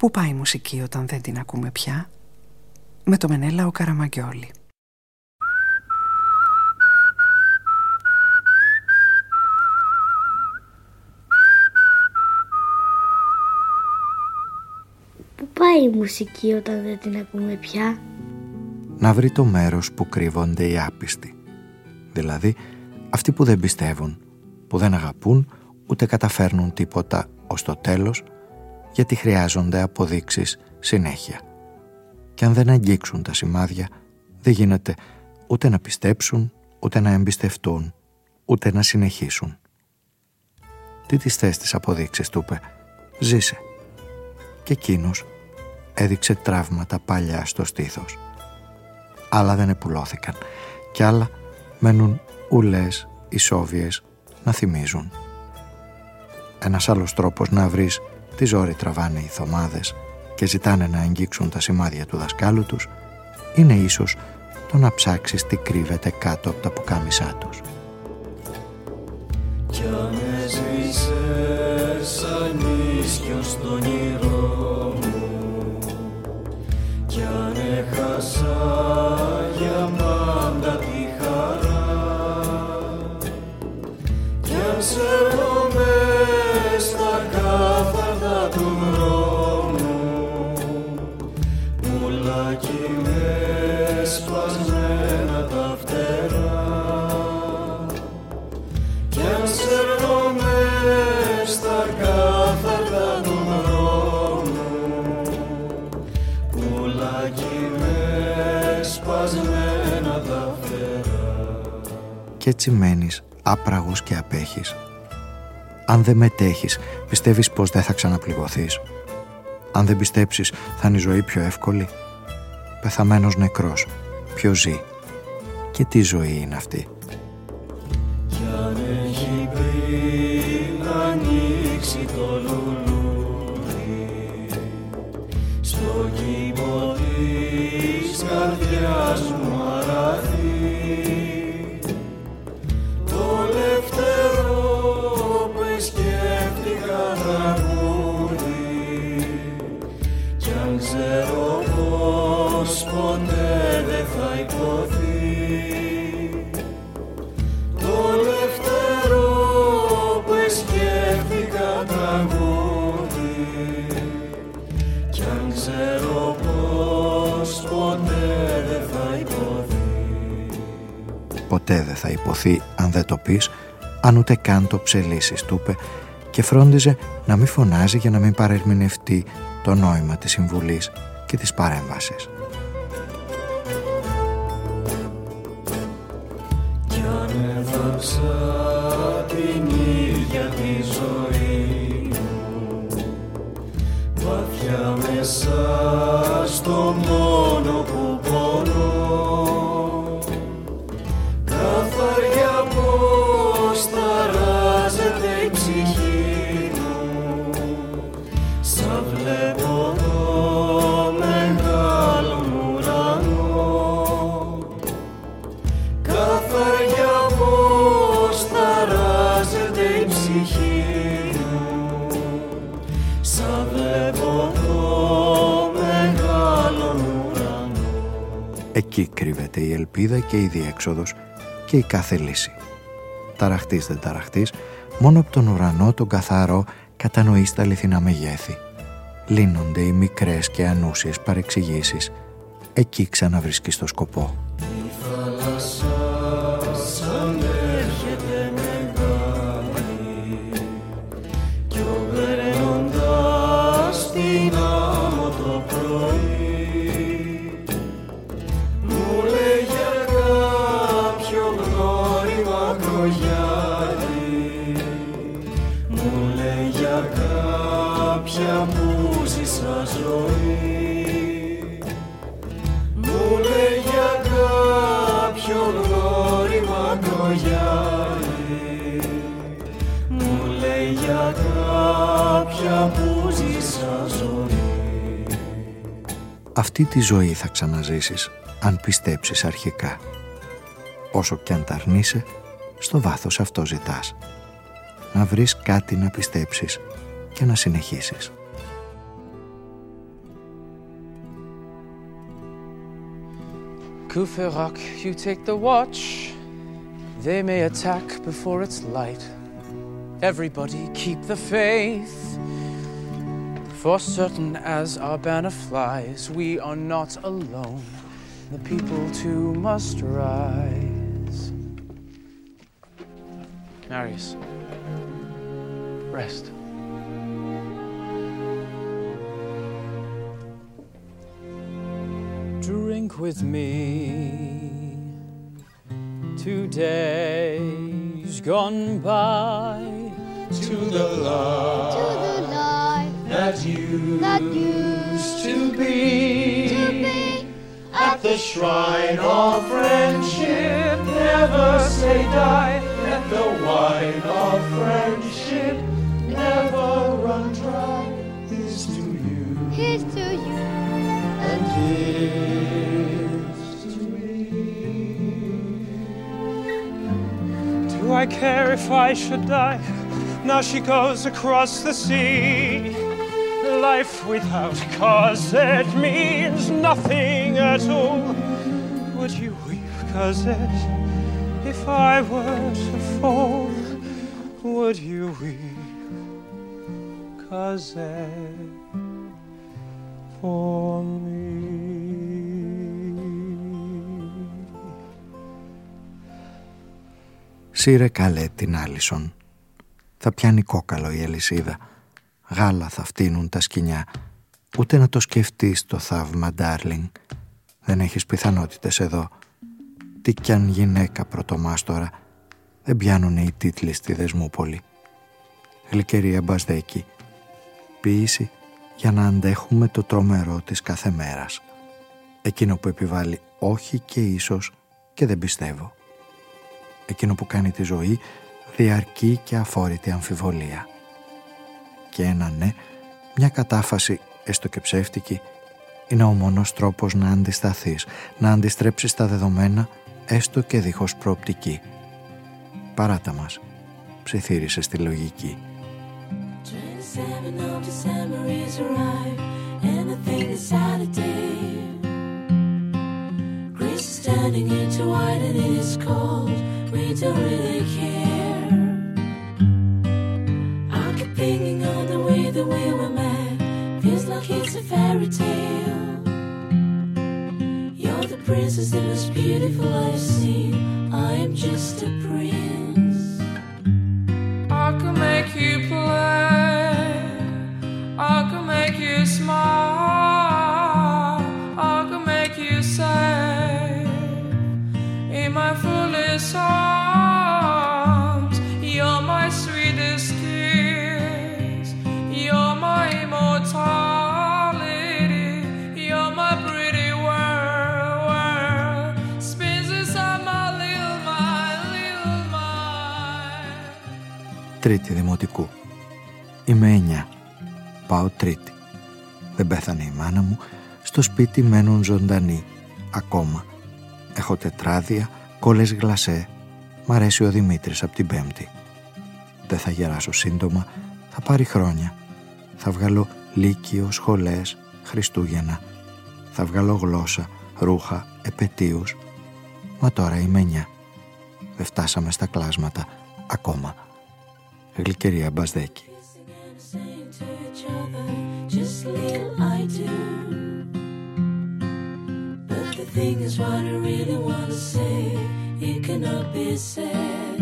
Πού πάει η μουσική όταν δεν την ακούμε πια; Με το Μενέλα ο Καραμαγκιόλη. Πού πάει η μουσική όταν δεν την ακούμε πια; Να βρει το μέρος που κρύβονται οι άπιστοι. Δηλαδή αυτοί που δεν πιστεύουν Που δεν αγαπούν ούτε καταφέρνουν τίποτα ως το τέλος γιατί χρειάζονται αποδείξεις συνέχεια. Και αν δεν αγγίξουν τα σημάδια, δεν γίνεται ούτε να πιστέψουν, ούτε να εμπιστευτούν, ούτε να συνεχίσουν. Τι τις θες τις αποδείξεις, του είπε. Ζήσε. Και εκείνος έδειξε τραύματα παλιά στο στήθος. Άλλα δεν επουλώθηκαν και άλλα μένουν ουλές ισόβιες να θυμίζουν. Ένας άλλος τρόπος να βρεις τι ζόρι τραβάνε οι θωμάδες και ζητάνε να αγγίξουν τα σημάδια του δασκάλου τους είναι ίσως το να ψάξεις τι κρύβεται κάτω από τα πουκάμισά τους. Κι αν σαν ίσιο στον σπασμένα τα φτερά κι έτσι μένεις άπραγος και απέχεις αν δεν μετέχεις, πιστεύεις πως δεν θα ξαναπληγωθείς. Αν δεν πιστέψεις, θα είναι η ζωή πιο εύκολη. Πεθαμένος νεκρός. Ποιος ζει; Και τι ζωή είναι αυτή; Θα υποθεί αν δεν το πεις, αν ούτε καν το ψελίσεις, του είπε και φρόντιζε να μην φωνάζει για να μην παρερμηνευτεί το νόημα της συμβουλής και της παρέμβασης. Εκεί κρύβεται η ελπίδα και η διέξοδος και η κάθε λύση. Ταραχτής δεν ταραχτής, μόνο από τον ουρανό τον καθαρό κατανοείς τα αληθινά μεγέθη. Λύνονται οι μικρές και ανούσιες παρεξηγήσεις. Εκεί ξαναβρίσκεις το σκοπό. αυτή τη ζωή θα ξαναζήσεις αν πιστέψεις αρχικά. Όσο κι αν ταρνείσαι, στο βάθος αυτό ζητάς. Να βρεις κάτι να πιστέψεις και να συνεχίσεις. Kuferak, you take the watch. They may attack before it's light. Everybody keep the faith. For certain as our banner flies, we are not alone. The people too must rise. Marius, rest. Drink with me. Two days gone by to the life that you that used to be, to be at the shrine of friendship. Never say die. Let the wine of friendship never run dry. Here's to you Here's to you and here's to me. Do I care if I should die? Now she goes across the sea. Life without Cosette means nothing at all. Would you weep, Cosette, if I were to fall? Would you weep, Cosette, for me? Σύρε καλέ την Άλισον. Θα πιάνει κόκαλο η αλυσίδα. Γάλα θα φτύνουν τα σκοινιά. Ούτε να το σκεφτείς το θαύμα, ντάρλινγκ. Δεν έχεις πιθανότητες εδώ. Τι κι αν γυναίκα πρωτομάστορα. Δεν πιάνουν οι τίτλοι στη Δεσμούπολη. Γλυκερία Μπασδέκη. Ποίηση για να αντέχουμε το τρομερό της κάθε μέρας. Εκείνο που επιβάλλει όχι και ίσως και δεν πιστεύω. Εκείνο που κάνει τη ζωή διαρκή και αφόρητη αμφιβολία. Και ένα ναι, μια κατάφαση έστω και ψεύτικη, είναι ο μόνος τρόπος να αντισταθείς, να αντιστρέψεις τα δεδομένα έστω και δίχως προοπτική. Παράτα μας, ψιθύρισε στη λογική. 27 of December is arrived, and I think it's Saturday. Grace is turning into white and it is cold. We don't really care. A fairy tale. You're the princess, the most beautiful I've seen. I am just a prince. I can make you play. I can make you smile. I can make you safe in my foolish arms. Τρίτη δημοτικού. Είμαι εννιά. Πάω τρίτη. Δεν πέθανε η μάνα μου. Στο σπίτι μένουν ζωντανοί. Ακόμα. Έχω τετράδια, κόλλες γλασέ. Μ' αρέσει ο Δημήτρης από την πέμπτη. Δεν θα γεράσω σύντομα. Θα πάρει χρόνια. Θα βγάλω λύκειο, σχολές, Χριστούγεννα. Θα βγάλω γλώσσα, ρούχα, επαιτίους. Μα τώρα είμαι εννιά. Δεν φτάσαμε στα κλάσματα. Ακόμα. Γλυκερία Μπασδέκη. saying to each other, just little I do. But the thing is, what I really want to say, it cannot be said.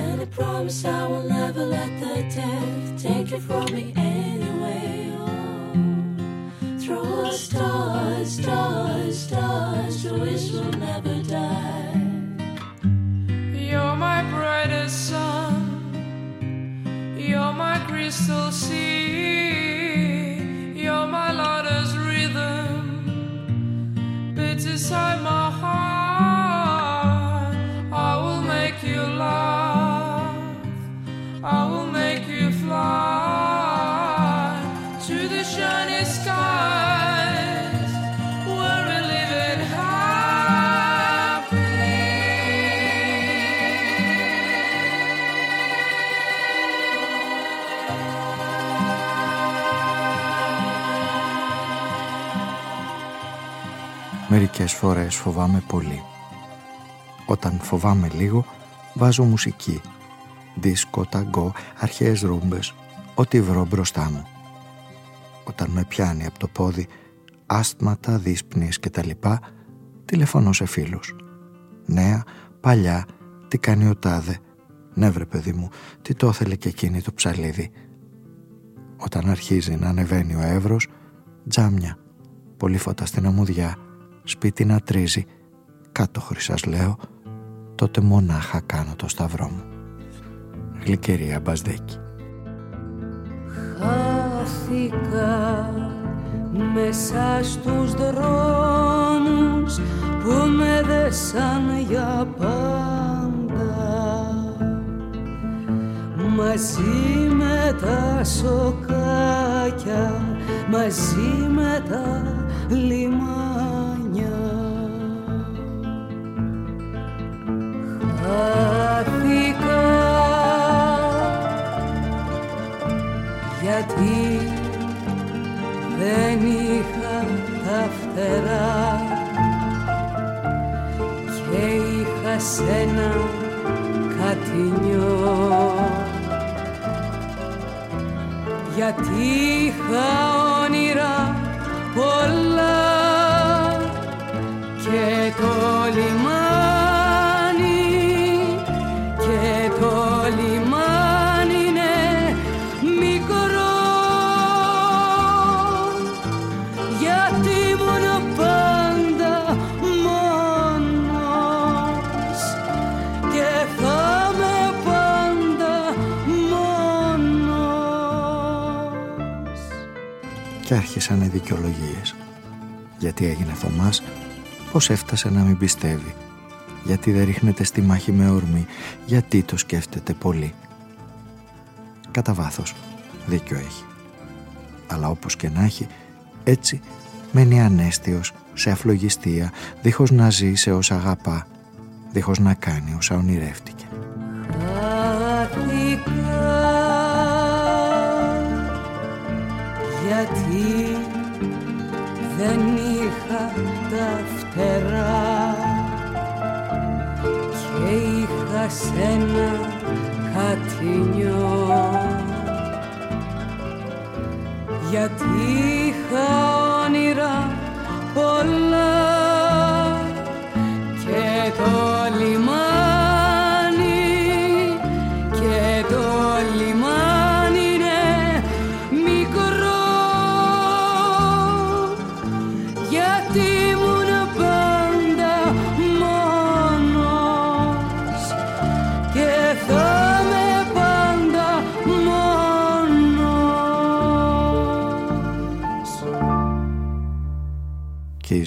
And I promise I will never let the death take it from me anyway. Oh, throw us stars, stars, stars, the wish will never die. Crystal sea. You're my lover's rhythm. Beats inside my Μερικές φορές φοβάμαι πολύ. Όταν φοβάμαι λίγο, βάζω μουσική. Δίσκο, ταγκό, αρχαίες ρούμπες, ό,τι βρω μπροστά μου. Όταν με πιάνει από το πόδι, άσθματα, δύσπνιες κτλ. Τηλεφωνώ σε φίλους. Νέα, παλιά, τι κάνει ο τάδε; Ναι βρε παιδί μου, τι το ήθελε και εκείνη το ψαλίδι; Όταν αρχίζει να ανεβαίνει ο Εύρος, τζάμια, πολύ φώτα στην αμμουδιά, σπίτι να τρίζει, κάτω χρυσάς λέω, τότε μονάχα κάνω το σταυρό μου. Γλυκερία Μπασδέκη. Χάθηκα μέσα στους δρόμους που με δέσαν για πάντα μαζί με τα σοκάκια μαζί με τα λιμάνια Χάθηκα. Γιατί δεν είχα τα φτερά και είχα σένα κατηνιό γιατί είχα όνειρα πολλά και το λιμάνι και το λιμάνι είναι μικρό γιατί ήμουν πάντα μόνος και θα με πάντα μόνος Και άρχισαν οι δικαιολογίες. Γιατί έγινε Θωμάς, πως έφτασε να μην πιστεύει; Γιατί δεν ρίχνεται στη μάχη με ορμή, γιατί το σκέφτεται πολύ; Κατά βάθος, δίκιο έχει. Αλλά όπως και να έχει, έτσι μένει ανέστιος σε αφλογιστία, δίχως να ζει σε όσα αγαπά, δίχως να κάνει όσα ονειρεύτηκε. Χάθηκα γιατί δεν είχα τα φτερά και είχα σένα κατηνιό γιατί είχα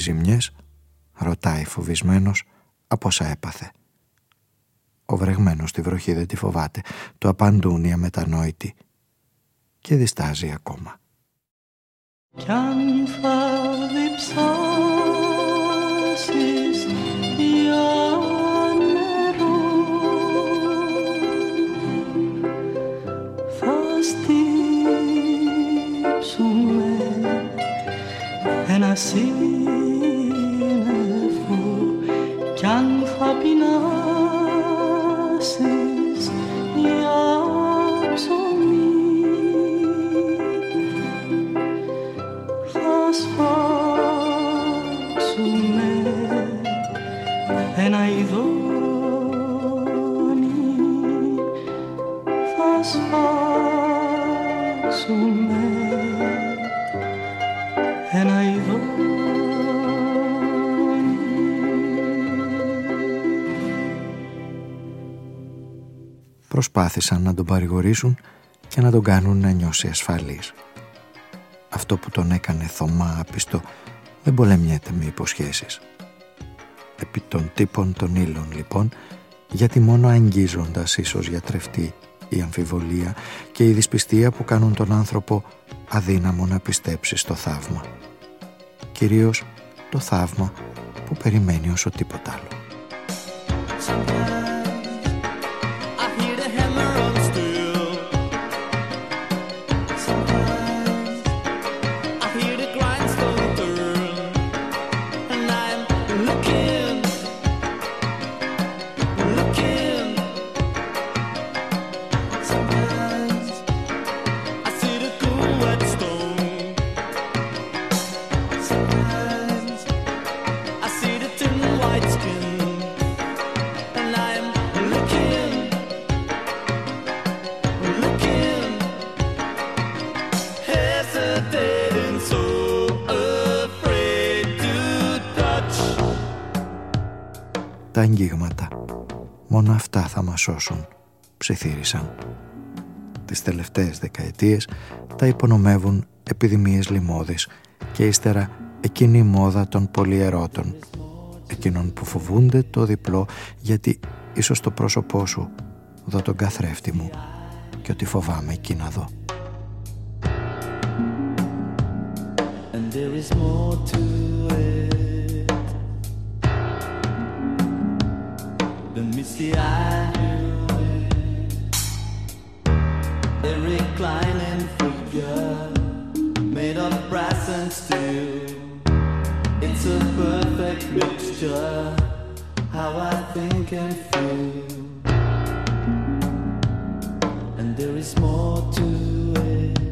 ζημιές, ρωτάει φοβισμένος, από όσα έπαθε. Ο βρεγμένος στη βροχή δεν τη φοβάται, του απαντούν οι αμετανόητοι και διστάζει ακόμα. Κι αν θα διψάσεις για νερό θα στύψουμε ένα σύννεφο πεινάσεις για ψωμί. Θα σφάξουμε ένα ειδόνι Προσπάθησαν να τον παρηγορήσουν και να τον κάνουν να νιώσει ασφαλής. Αυτό που τον έκανε θωμά άπιστο δεν πολεμιέται με υποσχέσεις. Επί των τύπων των ύλων λοιπόν, γιατί μόνο αγγίζοντας ίσως γιατρευτεί η αμφιβολία και η δυσπιστία που κάνουν τον άνθρωπο αδύναμο να πιστέψει στο θαύμα. Κυρίως το θαύμα που περιμένει όσο τίποτα άλλο. Σώσουν, ψιθύρισαν. Τις τελευταίες δεκαετίες τα υπονομεύουν επιδημίες λοιμώδεις και ύστερα εκείνη η μόδα των πολυερώτων, εκείνων που φοβούνται το διπλό γιατί ίσως το πρόσωπό σου δω τον καθρέφτη μου και ότι φοβάμαι εκεί να δω. And there is more to it than the eye. A reclining figure made of brass and steel. It's a perfect mixture. How I think and feel. And there is more to it.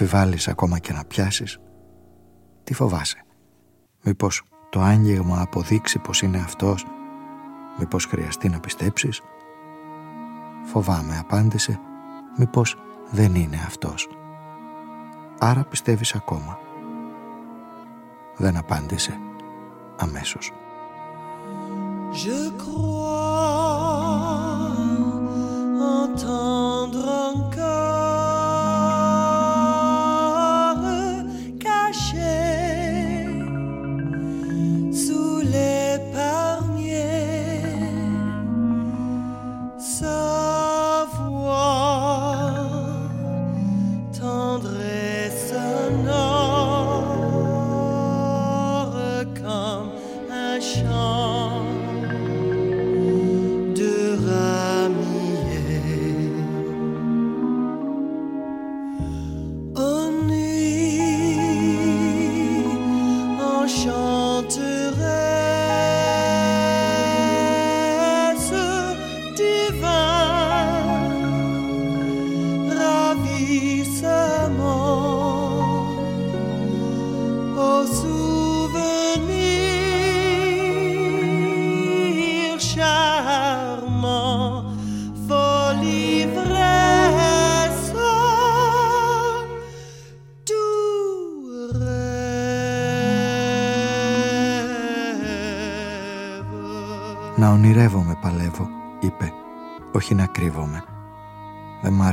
Αμφιβάλλεις ακόμα και να πιάσεις. Τι φοβάσαι; Μήπως το άγγιγμα αποδείξει πως είναι αυτός; Μήπως χρειαστεί να πιστέψεις; Φοβάμαι, απάντησε. Μήπως δεν είναι αυτός. Άρα πιστεύεις ακόμα; Δεν απάντησε αμέσως. Je crois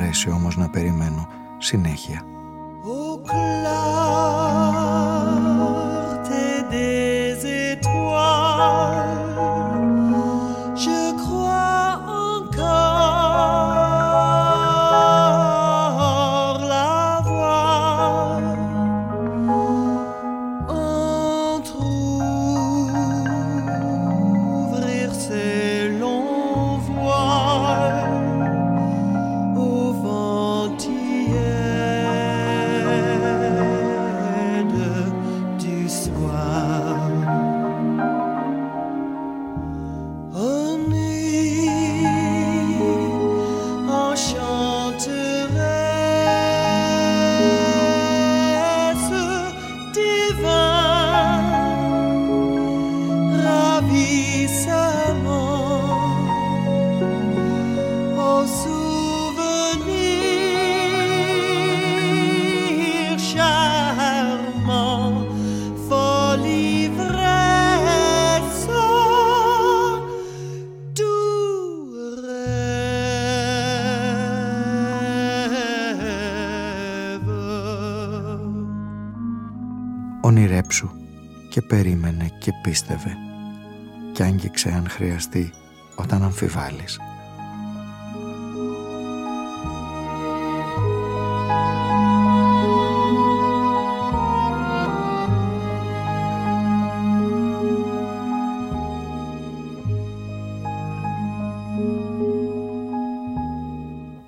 αρέσει όμως να περιμένω συνέχεια. Πίστευε και άγγιξε αν χρειαστεί όταν αμφιβάλλεις.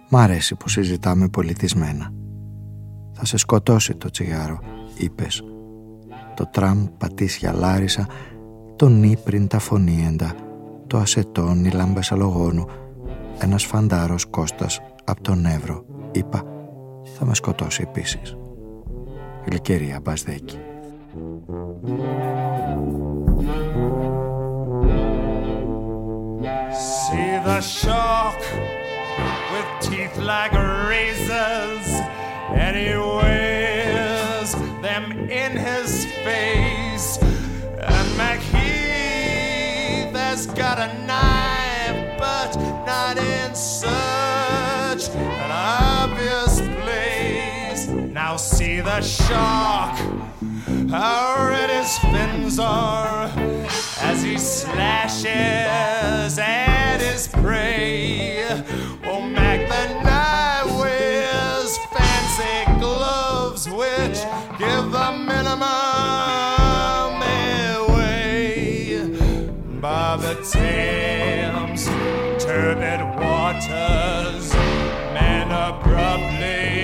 Μ' αρέσει που συζητάμε πολιτισμένα. Θα σε σκοτώσει το τσιγάρο, είπες. Το τραμ πατήσια λάρισα, το νι πριν τα φωνήεντα, το ασετόν οι λάμπες αλογόνου, ένας φαντάρος Κώστας από τον Εύρο, είπα, θα με σκοτώσει επίσης. Γλυκερία Μπασδέκη. See the shark with teeth like razors, and he wears them in his face. And McHeath has got a knife, but not in such an obvious place. Now see the shark, how red his fins are as he slashes at his prey. Give the minimum away. By the Thames, turbid waters, men abruptly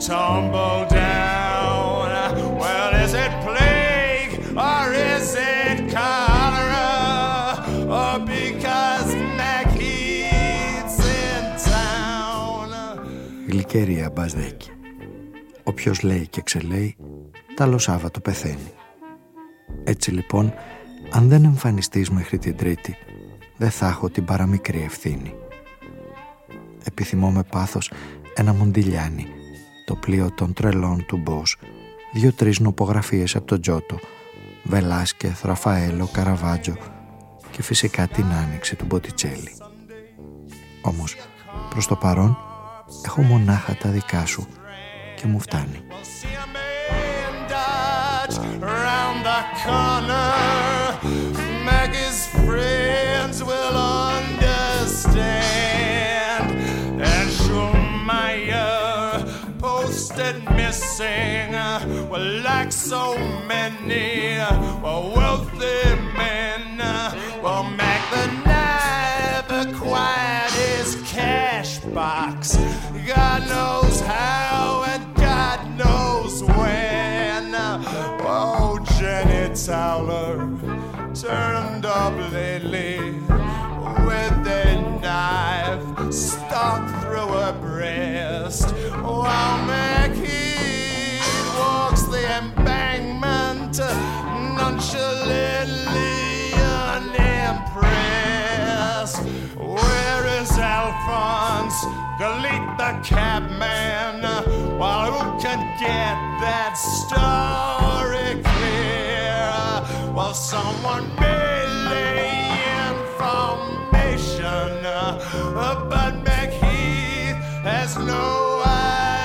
tumble down. Well, is it plague or is it cholera? Or because McHeath's in town? Γλυκερία Μπασδέκη. Όποιος λέει και ξελέει, τα άλλο Σάββατο πεθαίνει. Έτσι λοιπόν, αν δεν εμφανιστείς μέχρι την Τρίτη, δεν θα έχω την παραμικρή ευθύνη. Επιθυμώ με πάθος ένα μοντιλιάνι, το πλοίο των τρελών του Μπός, δύο-τρεις νοπογραφίες από τον Τζότο, Βελάσκεθ, Ραφαέλο, Καραβάτζο και φυσικά την άνοιξη του Μποτιτσέλη. Όμως, προς το παρόν, έχω μονάχα τα δικά σου και μου φτάνει. Dodge round the corner. Maggie's friends will understand. And Schulmeyer posted missing. Well, like so many well, wealthy men, well, Mac the knife acquired his cash box. God knows Jenny turned up lately with a knife stuck through her breast. While McHeath walks the embankment nonchalantly unimpressed. Where is Alphonse? Delete the cabman. While who can get that story? Well, someone may lay information, but McHeath has no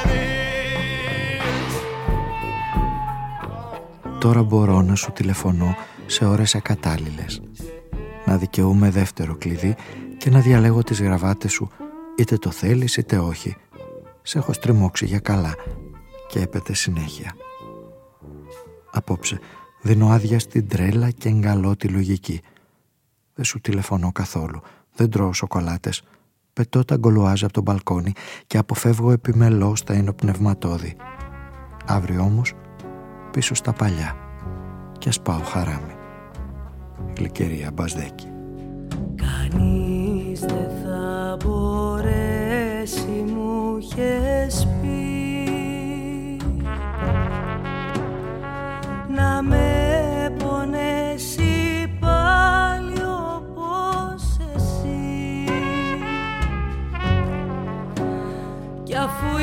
idea. Τώρα μπορώ να σου τηλεφωνώ σε ώρες ακατάλληλες. Να δικαιούμαι δεύτερο κλειδί και να διαλέγω τις γραβάτες σου είτε το θέλεις είτε όχι. Σε έχω στριμώξει για καλά και έπεται συνέχεια. Απόψε δίνω άδεια στην τρέλα και εγκαλώ τη λογική. Δεν σου τηλεφωνώ καθόλου, δεν τρώω σοκολάτες. Πετώ τα γκολουάζ από το μπαλκόνι και αποφεύγω επιμελώς στα ενοπνευματόδη. Αύριο όμως πίσω στα παλιά και ας πάω χαράμι. Γλυκερία Μπασδέκη. Κανείς δεν θα μπορέσει μου είχες πει να με πονέσει πάλι όπως εσύ. Κι αφού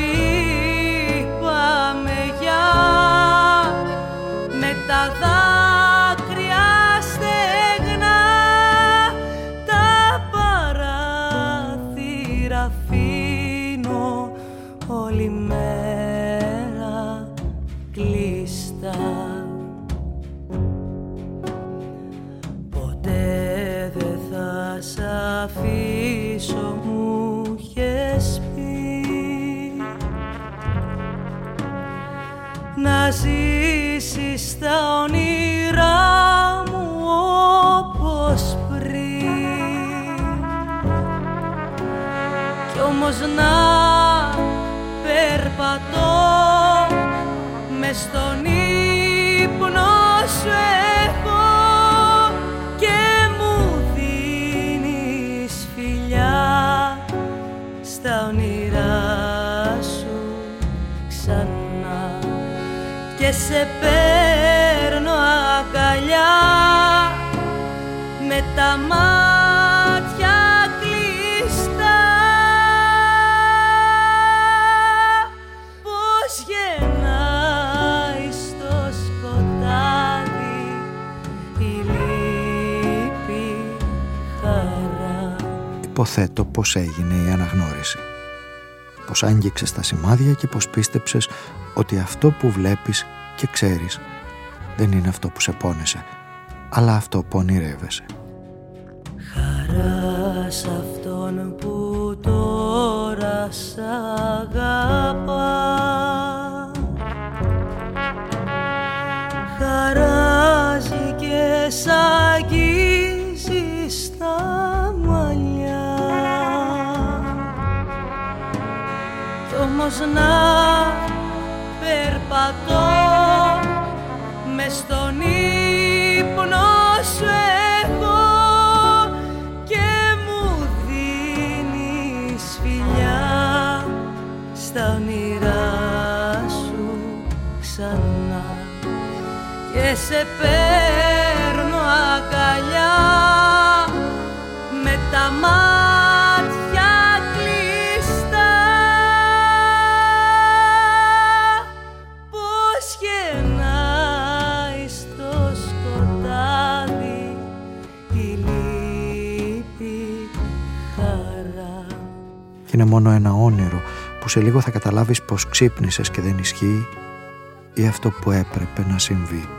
πως έγινε η αναγνώριση. Πως άγγιξες τα σημάδια και πως πίστεψες ότι αυτό που βλέπεις και ξέρεις δεν είναι αυτό που σε πόνεσε, αλλά αυτό που ονειρεύεσαι. Όμως να περπατώ μες στον ύπνο σου έχω και μου δίνεις φιλιά στα όνειρά σου ξανά. Και σε παίρνω μόνο ένα όνειρο που σε λίγο θα καταλάβεις πως ξύπνησες και δεν ισχύει ή αυτό που έπρεπε να συμβεί,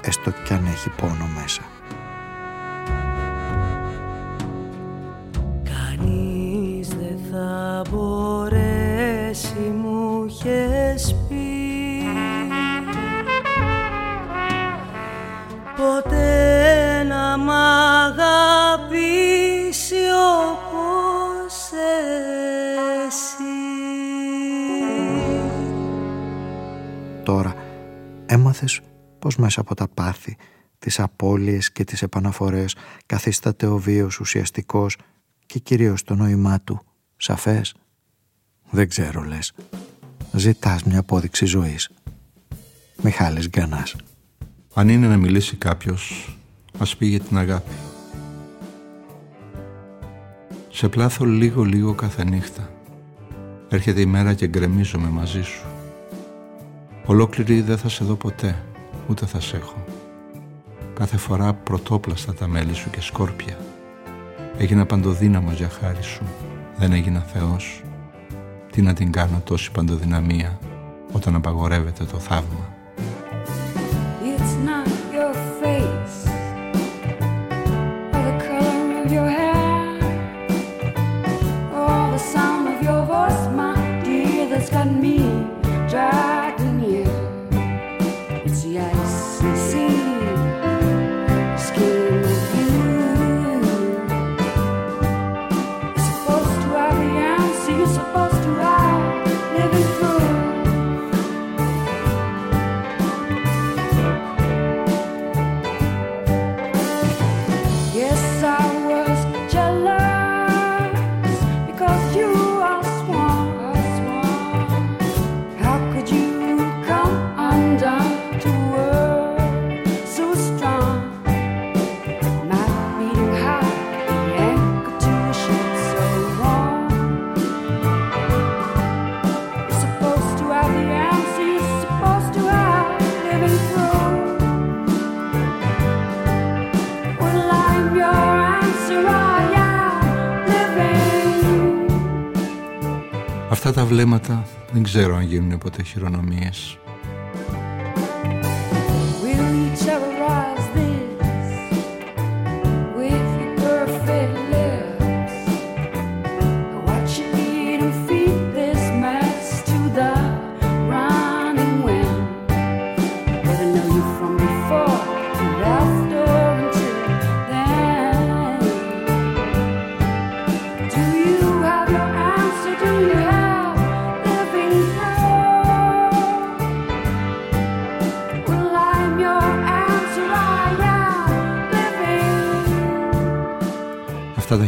έστω κι αν έχει πόνο μέσα. Κανείς δεν θα μπορέσει μου είχες πει Ποτέ να μ' αγαπήσει πως μέσα από τα πάθη, τις απώλειες και τις επαναφορές καθίσταται ο βίος ουσιαστικός και κυρίως το νόημά του σαφές; Δεν ξέρω λες. Ζητάς μια απόδειξη ζωής. Μιχάλης Γκανάς. Αν είναι να μιλήσει κάποιος, ας πει για την αγάπη. Σε πλάθω λίγο λίγο κάθε νύχτα. Έρχεται η μέρα και γκρεμίζομαι μαζί σου. Ολόκληρη δεν θα σε δω ποτέ, ούτε θα σε έχω. Κάθε φορά πρωτόπλαστα τα μέλη σου και σκόρπια. Έγινα παντοδύναμος για χάρη σου. Δεν έγινα Θεός. Τι να την κάνω τόση παντοδυναμία όταν απαγορεύεται το θαύμα. It's not γίνουν ποτέ χειρονομίες.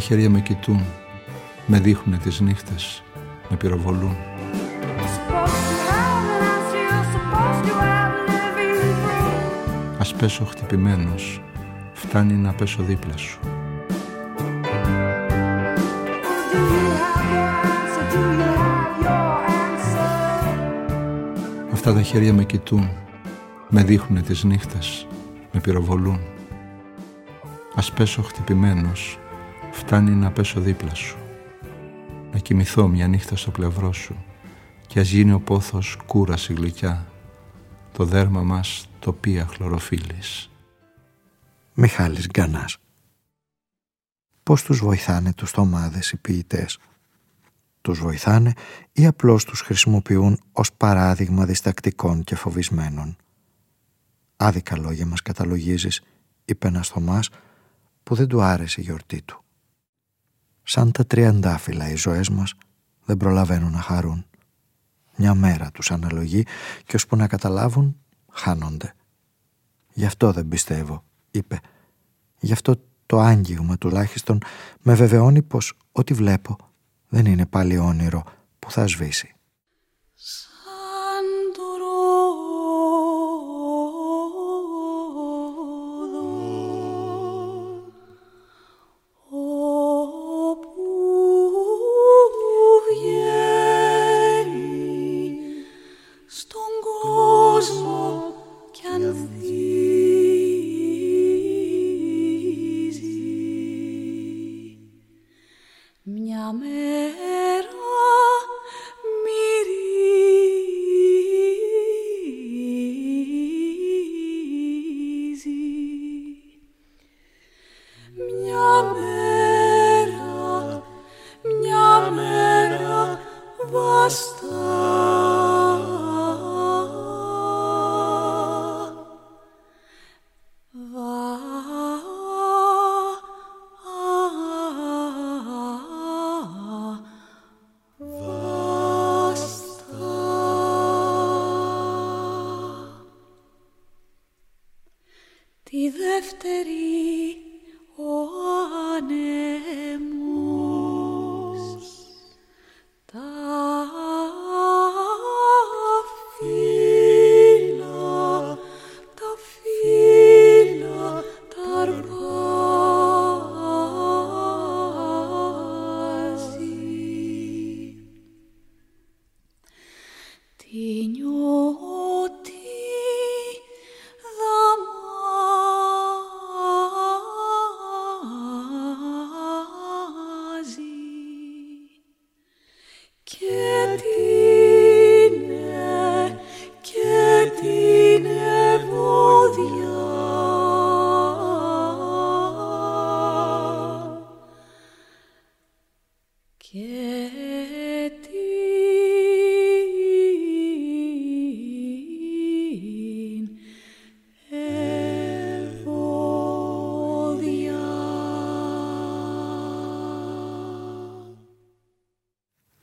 Χέρια με κοιτούν, με δείχνουνε τις νύχτες, με πυροβολούν. Ας πέσω χτυπημένος, φτάνει να πέσω δίπλα σου. Αυτά τα χέρια με κοιτούν, με δείχνουνε τις νύχτες, με πυροβολούν. Ας πέσω χτυπημένος, φτάνει να πέσω δίπλα σου. Να κοιμηθώ μια νύχτα στο πλευρό σου και ας γίνει ο πόθος κούραση γλυκιά, το δέρμα μας τοπία χλωροφύλης. Μιχάλης Γκανάς Πώς τους βοηθάνε τους τομάδες οι ποιητές; Τους βοηθάνε ή απλώς τους χρησιμοποιούν ως παράδειγμα διστακτικών και φοβισμένων; Άδικα λόγια μας καταλογίζεις, είπε ένας Θωμάς που δεν του άρεσε η γιορτή του. Σαν τα τριαντάφυλλα οι ζωές μας δεν προλαβαίνουν να χαρούν. Μια μέρα τους αναλογεί και ώσπου να καταλάβουν χάνονται. Γι' αυτό δεν πιστεύω, είπε. Γι' αυτό το άγγιγμα τουλάχιστον με βεβαιώνει πως ό,τι βλέπω δεν είναι πάλι όνειρο που θα σβήσει.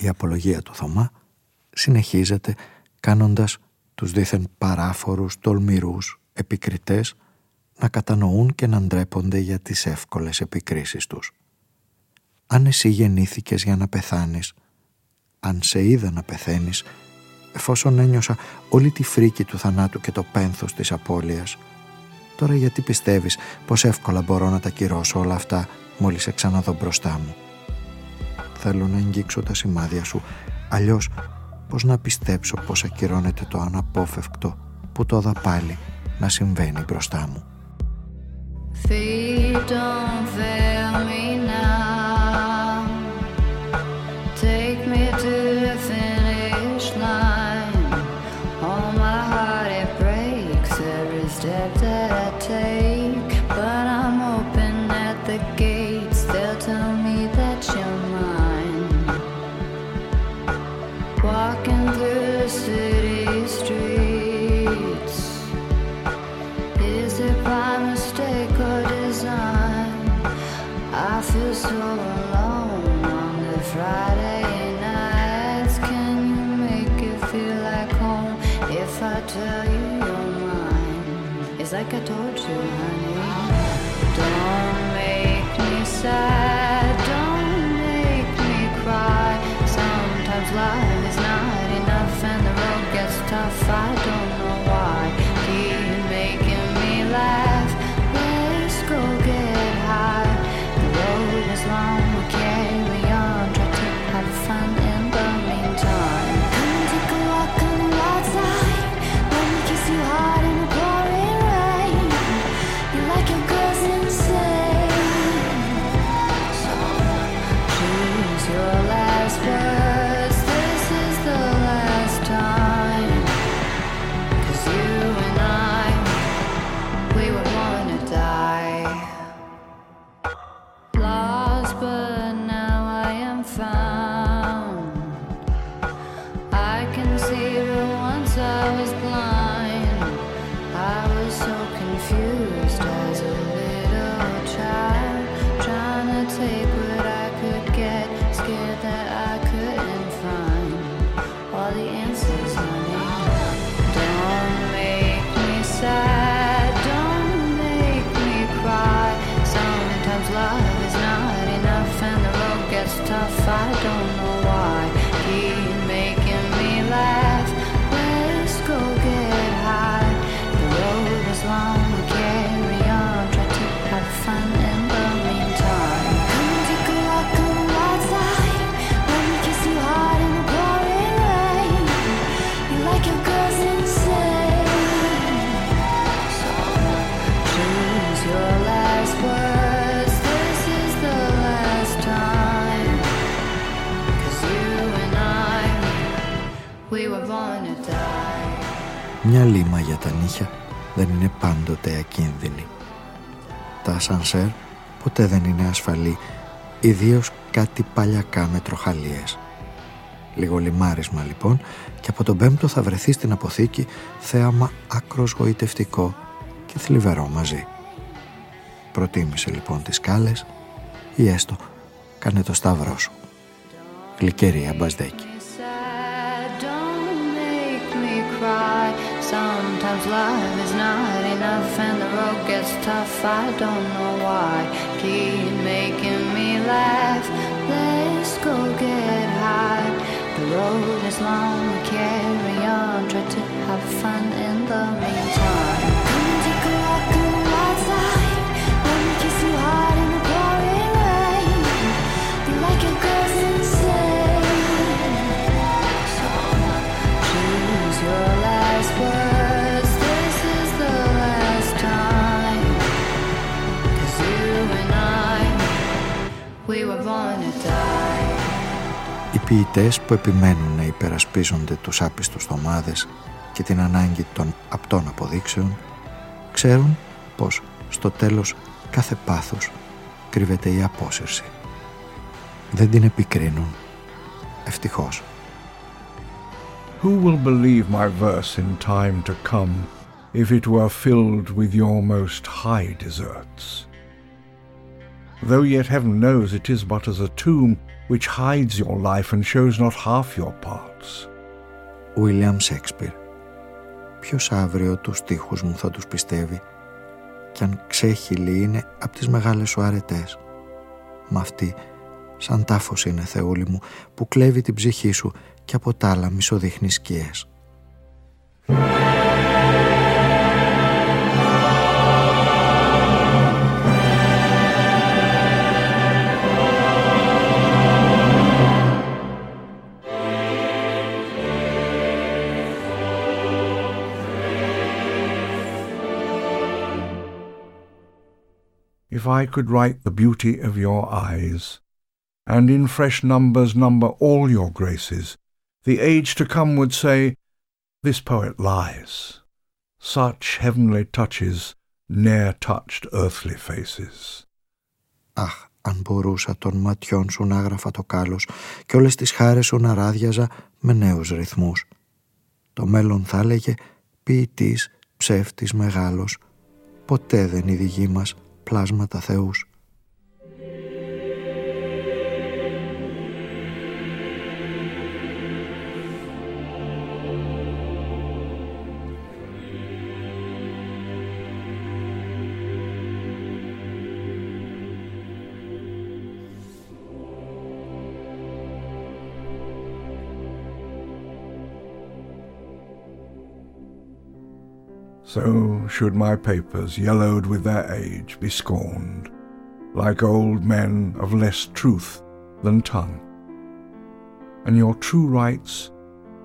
Απολογία του Θωμά συνεχίζεται κάνοντας τους δήθεν παράφορους, τολμηρούς, επικριτές να κατανοούν και να ντρέπονται για τις εύκολες επικρίσεις τους. Αν εσύ γεννήθηκες για να πεθάνεις, αν σε είδα να πεθαίνεις, εφόσον ένιωσα όλη τη φρίκη του θανάτου και το πένθος της απώλειας, τώρα γιατί πιστεύεις πως εύκολα μπορώ να τα κυρώσω όλα αυτά μόλις σε ξαναδώ μπροστά μου; Θέλω να αγγίξω τα σημάδια σου, αλλιώς πώς να πιστέψω πως ακυρώνεται το αναπόφευκτο που το πάλι να συμβαίνει μπροστά μου; Feet don't fail me like I told ιδίως κάτι παλιακά με τροχαλίες. Λίγο λιμάρισμα λοιπόν και από τον πέμπτο θα βρεθεί στην αποθήκη θέαμα άκρος γοητευτικό και θλιβερό μαζί. Προτίμησε λοιπόν τις σκάλες ή έστω κάνε το σταυρό σου. Γλυκερία Μπασδέκη. Sometimes life is not enough and the road gets tough. I don't know why. Keep making Let's go get high. The road is long, carry on. Try to have fun in the meantime. Ποιητές που επιμένουν να υπερασπίζονται τους άπιστους θωμάδες και την ανάγκη των απτών αποδείξεων ξέρουν πως στο τέλος κάθε πάθους κρύβεται η απόσυρση. Δεν την επικρίνουν. Ευτυχώς. Who will believe my verse in time to come if it were filled with your most high deserts? Though yet heaven knows it is but as a tomb which hides your life and shows not half your parts. William Shakespeare Ποιος αύριο τους στίχους μου θα τους πιστεύει; Κι αν ξέχυλη είναι από τις μεγάλες σου αρετές. Μα αυτή σαν τάφος είναι Θεούλη μου που κλέβει την ψυχή σου και από τ' άλλα μισοδείχνει σκιές. I could write the beauty of your eyes, and in fresh numbers number all your graces, the age to come would say, This poet lies. Such heavenly touches ne'er touched earthly faces. Αχ, αν μπορούσα των ματιών σου να γράφα το κάλος και όλες τις χάρες σου να ράδιαζα με νέους ρυθμούς. Το μέλλον θα έλεγε ποιητής, ψεύτης μεγάλος. Ποτέ δεν είναι η δική μας πλάσματα θεούς. So should my papers, yellowed with their age, be scorned, like old men of less truth than tongue, and your true rights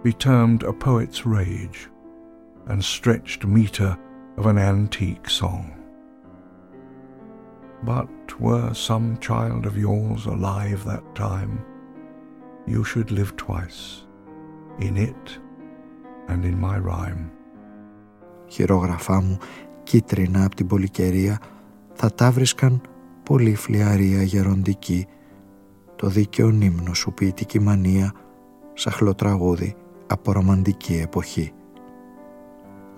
be termed a poet's rage, and stretched metre of an antique song. But were some child of yours alive that time, you should live twice, in it and in my rhyme. Χειρόγραφά μου κίτρινα από την πολυκαιρία θα τα βρίσκαν πολύ φλιαρία γεροντική το δίκαιο νύμνο σου ποιητική μανία σαχλό τραγούδι από ρομαντική εποχή.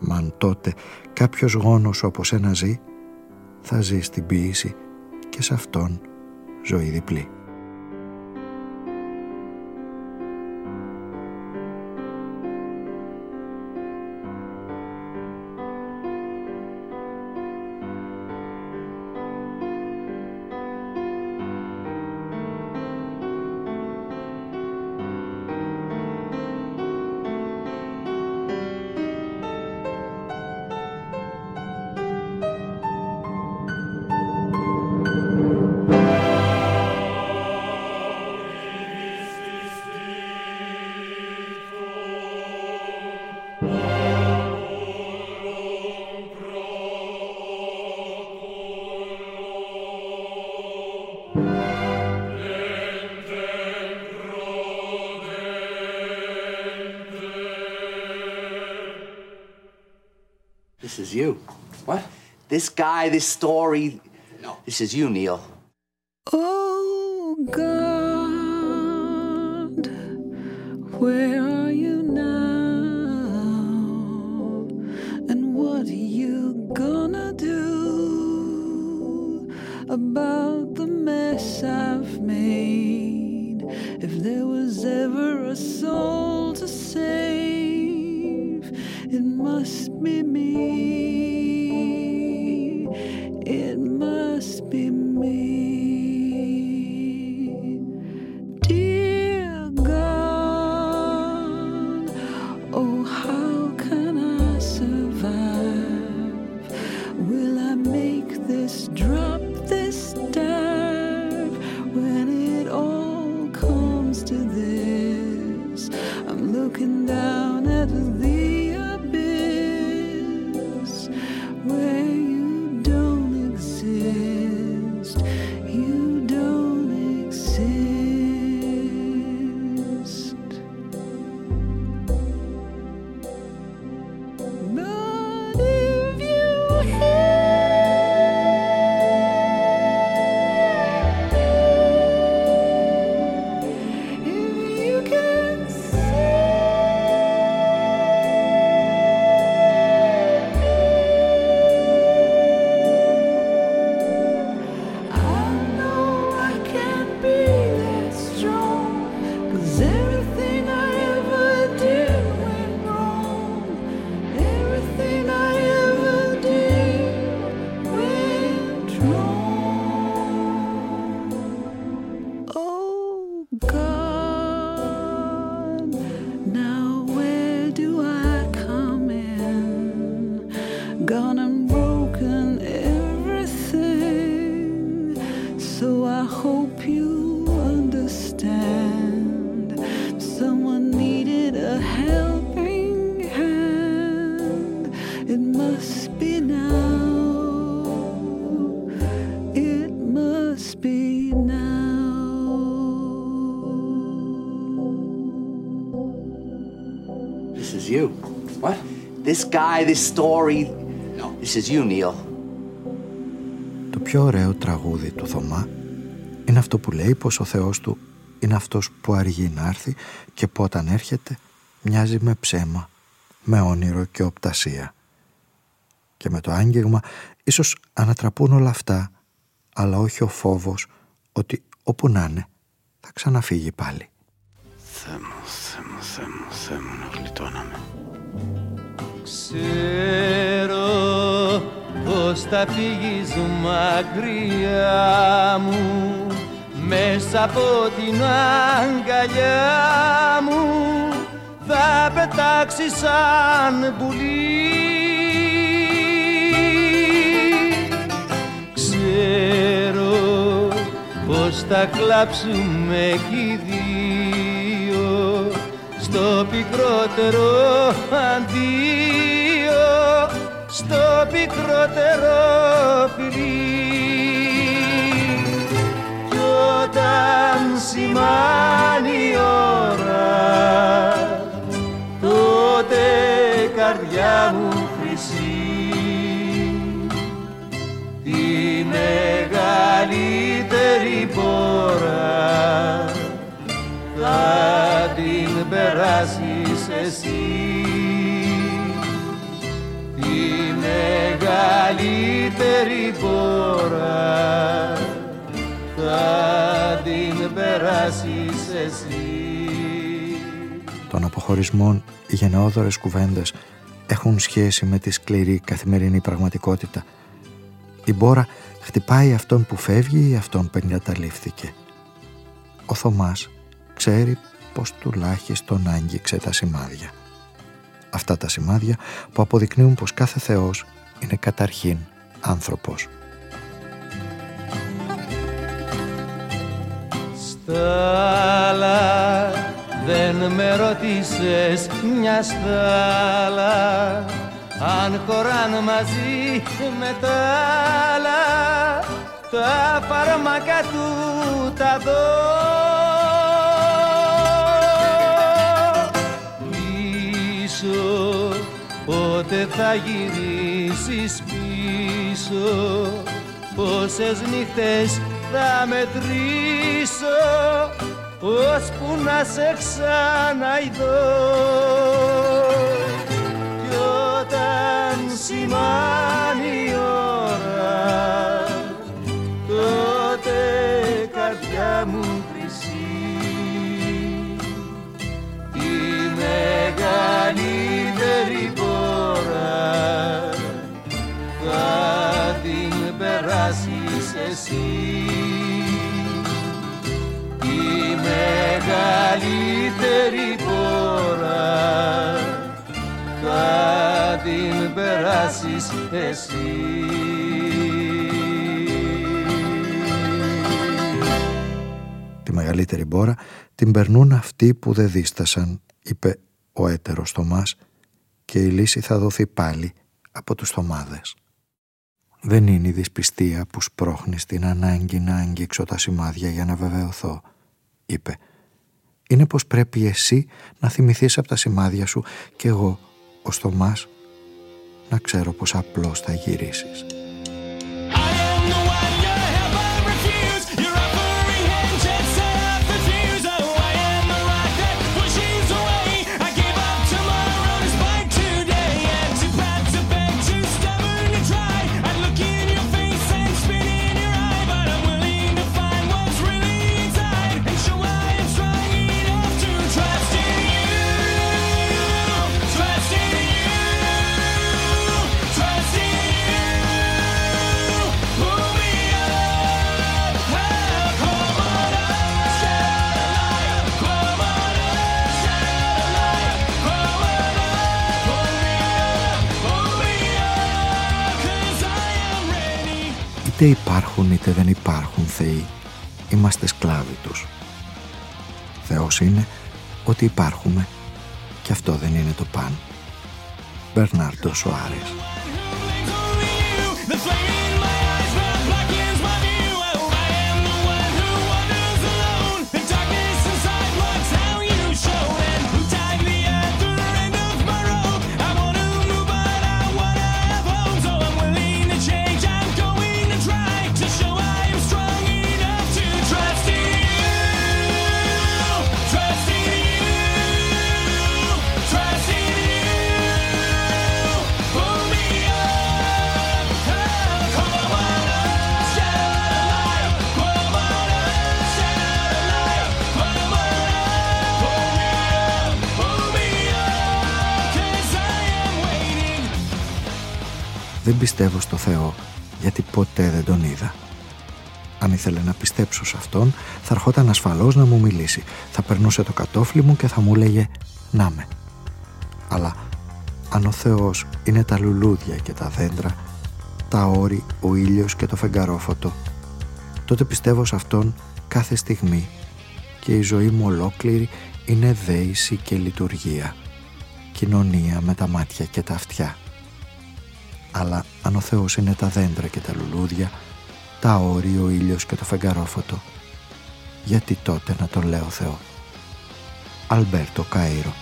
Μα αν τότε κάποιος γόνος σου από σένα ζει θα ζει στην ποίηση και σε αυτόν ζωή διπλή. This story. No. This is you, Neil. This is you. What? This guy, this story. No. This is you, Neil. Το πιο ωραίο τραγούδι του Θωμά είναι αυτό που λέει πως ο Θεός του είναι αυτός που αργεί να έρθει και που όταν έρχεται μοιάζει με ψέμα, με όνειρο και οπτασία. Και με το άγγιγμα ίσως ανατραπούν όλα αυτά, αλλά όχι ο φόβος ότι όπου να είναι θα ξαναφύγει πάλι. Θεέ μου, Θεέ μου, Θεέ μου, Θεέ μου, να γλιτώναμε. Ξέρω πως θα φύγεις μακριά μου μέσα από την αγκαλιά μου. Θα πετάξεις σαν πουλί. Ξέρω πως θα κλάψουμε κι οι δύο στο πικρότερο αντίο στο πικρότερο φιλί κι όταν σημάνει η ώρα τότε καρδιά μου χρυσή. Τη μεγαλύτερη πόρα θα την περάσεις εσύ τη μεγαλύτερη πόρα θα την περάσεις εσύ Των αποχωρισμών οι γενναιόδορες κουβέντες έχουν σχέση με τη σκληρή καθημερινή πραγματικότητα. Η μπόρα χτυπάει αυτόν που φεύγει ή αυτόν που εγκαταλείφθηκε. Ο Θωμάς ξέρει πως τουλάχιστον άγγιξε τα σημάδια. Αυτά τα σημάδια που αποδεικνύουν πως κάθε Θεός είναι καταρχήν άνθρωπος. Στάλα δεν με ρώτησες μια στάλα αν χωράν μαζί με τα άλλα τα φάρμακα του τα δω πότε θα γυρίσεις γυρίσεις πίσω Πόσες νύχτες θα μετρήσω ώσπου να σε ξαναειδώ κι όταν σημάνει θα την περάσεις εσύ. Τη μεγαλύτερη πόρα θα την περάσεις εσύ. Τη μεγαλύτερη μπόρα την περνούν αυτοί που δεν δίστασαν, είπε ο έτερος Θωμάς και η λύση θα δοθεί πάλι από τους Θωμάδες. Δεν είναι η δυσπιστία που σπρώχνει στην ανάγκη να αγγίξω τα σημάδια για να βεβαιωθώ, είπε. Είναι πως πρέπει εσύ να θυμηθείς από τα σημάδια σου και εγώ, ο Θωμάς, να ξέρω πως απλώς θα γυρίσεις. Είτε υπάρχουν είτε δεν υπάρχουν θεοί, είμαστε σκλάβοι τους. Θεός είναι ότι υπάρχουμε και αυτό δεν είναι το παν. Μπερνάρντος Σοάρες. Δεν πιστεύω στο Θεό γιατί ποτέ δεν τον είδα. Αν ήθελε να πιστέψω σε Αυτόν θα ερχόταν ασφαλώς να μου μιλήσει. Θα περνούσε το κατόφλι μου και θα μου έλεγε «Να με». Αλλά αν ο Θεός είναι τα λουλούδια και τα δέντρα, τα όρη, ο ήλιος και το φεγγαρόφωτο, τότε πιστεύω σε Αυτόν κάθε στιγμή και η ζωή μου ολόκληρη είναι δέηση και λειτουργία, κοινωνία με τα μάτια και τα αυτιά αλλά αν ο Θεός είναι τα δέντρα και τα λουλούδια, τα όρη, ο ήλιος και το φεγγαρόφωτο, γιατί τότε να τον λέω Θεό; Αλμπέρτο Κάιρο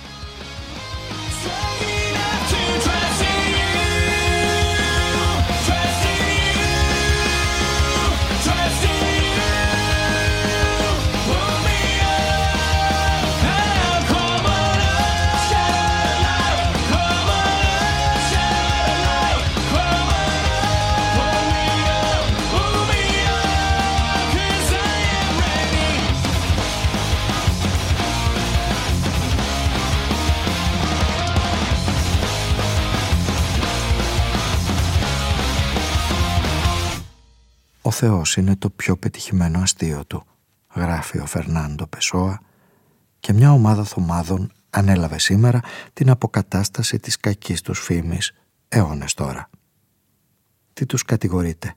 Θεός είναι το πιο πετυχημένο αστείο του, γράφει ο Φερνάντο Πεσόα και μια ομάδα θωμάδων ανέλαβε σήμερα την αποκατάσταση της κακής τους φήμης αιώνες τώρα. Τι τους κατηγορείτε,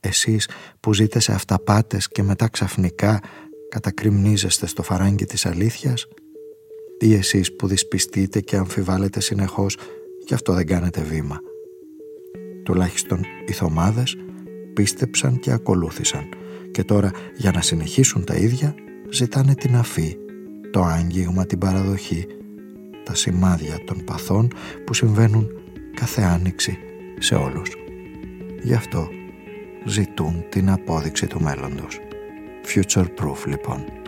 εσείς που ζείτε σε αυταπάτες και μετά ξαφνικά κατακριμνίζεστε στο φαράγγι της αλήθειας; Ή εσείς που δυσπιστείτε και αμφιβάλλετε συνεχώς και αυτό δεν κάνετε βήμα; Τουλάχιστον οι θωμάδες πίστεψαν και ακολούθησαν και τώρα για να συνεχίσουν τα ίδια ζητάνε την αφή, το άγγιγμα, την παραδοχή, τα σημάδια των παθών που συμβαίνουν κάθε άνοιξη σε όλους. Γι' αυτό ζητούν την απόδειξη του μέλλοντος. Future proof λοιπόν.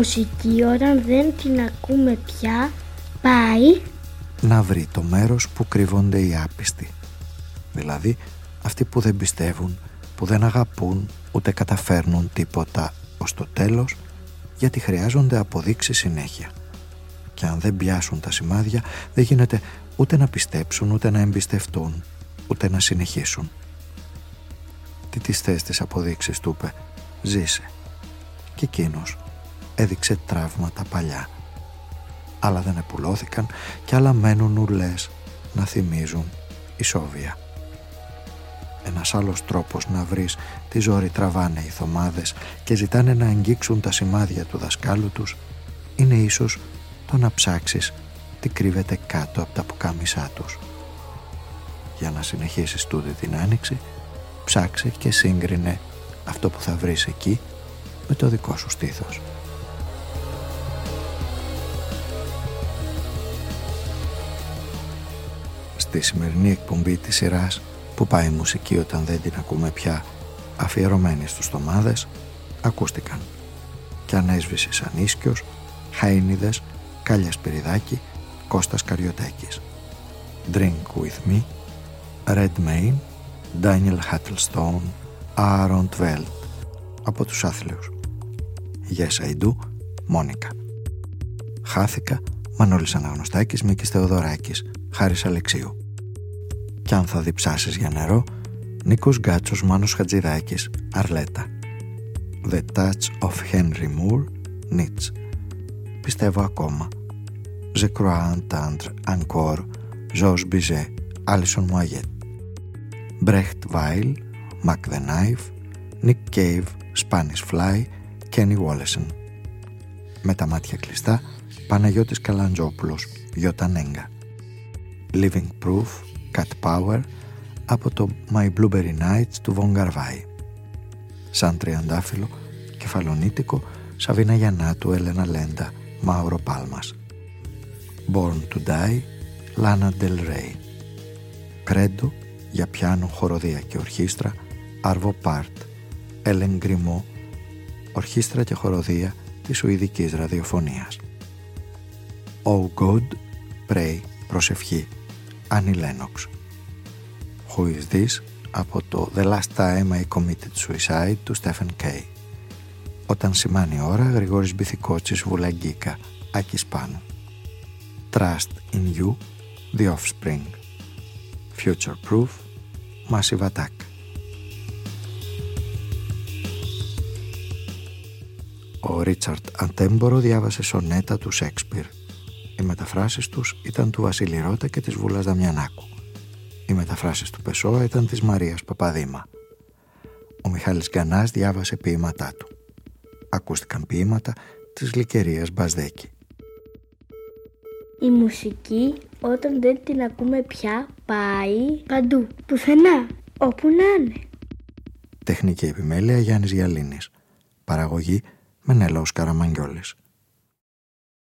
Μουσική όταν δεν την ακούμε πια πάει να βρει το μέρος που κρύβονται οι άπιστοι. Δηλαδή αυτοί που δεν πιστεύουν, που δεν αγαπούν, ούτε καταφέρνουν τίποτα ως το τέλος, γιατί χρειάζονται αποδείξεις συνέχεια. Και αν δεν πιάσουν τα σημάδια, δεν γίνεται ούτε να πιστέψουν, ούτε να εμπιστευτούν, ούτε να συνεχίσουν. Τι τις θες τις αποδείξεις, του είπε, ζήσε. Και εκείνος έδειξε τραύματα παλιά άλλα δεν επουλώθηκαν και άλλα μένουν ουλές να θυμίζουν ισόβια. Ένας άλλος τρόπος να βρεις τι ζόρι τραβάνε οι θωμάδες και ζητάνε να αγγίξουν τα σημάδια του δασκάλου τους είναι ίσως το να ψάξεις τι κρύβεται κάτω από τα πουκάμισά τους. Για να συνεχίσεις τούτη την άνοιξη ψάξε και σύγκρινε αυτό που θα βρεις εκεί με το δικό σου στήθος. Στη σημερινή εκπομπή της σειράς που πάει η μουσική όταν δεν την ακούμε πια. Αφιερωμένη στους τομάδες ακούστηκαν και ανέσβησε σαν ίσκιος, Χαΐνιδες, Κάλια Σπυριδάκη, Κώστας Καριωτέκης Drink With Me, Red Main, Daniel Hattlestone, Aaron Tveld. Από τους άθλιους. Yes I Do, Μόνικα. Χάθηκα, Μανώλης Αναγνωστάκης, Μίκης Θεοδωράκης Χάρης Αλεξίου κι αν θα διψάσεις για νερό Νίκος Γκάτσος Μάνος Χατζηδάκης Αρλέτα The Touch of Henry Moore Nietzsche Πιστεύω ακόμα Je crois entendre encore Georges Bizet Alison Moyet Brecht Weil Mac the Knife Nick Cave Spanish Fly Kenny Wallesen Με τα μάτια κλειστά Παναγιώτης Καλαντζόπουλος Γιώτα Νέγκα Living Proof Cat Power από το My Blueberry Nights του Von Garvai. Σαν τριαντάφυλλο, κεφαλονίτικο, Σαβίνα Γιαννάτου, Έλενα Λέντα, Μάουρο Πάλμας. Born to Die, Λάνα Del Rey. Κρέντο, για πιάνο, χοροδία και ορχήστρα, Άρβο Πάρτ, Έλεν Γκριμό, ορχήστρα και χοροδία της Σουηδικής ραδιοφωνίας. Oh God, Pray, προσευχή, Annie Lennox. Who is this? από το The Last Time I Committed Suicide του Stephen Kay. Όταν σημάνει ώρα, Γρηγόρης Μπιθικότσης, Βουλαγκίκα, Άκης Πάνου. Trust in You, The Offspring. Future Proof, Massive Attack. Ο Ρίτσαρτ Αντέμπορο διάβασε σονέτα του Σέξπιρ οι μεταφράσεις τους ήταν του Βασίλη Ρώτα και της Βούλας Δαμιανάκου. Οι μεταφράσεις του Πεσόα ήταν της Μαρίας Παπαδήμα. Ο Μιχάλης Γκανάς διάβασε ποίηματά του. Ακούστηκαν ποίηματα της Λυκερίας Μπασδέκη. Η μουσική όταν δεν την ακούμε πια πάει παντού, πουθενά, όπου να είναι. Τεχνική επιμέλεια Γιάννης Γιαλίνης. Παραγωγή Μενέλαος Καραμαγγιόλης.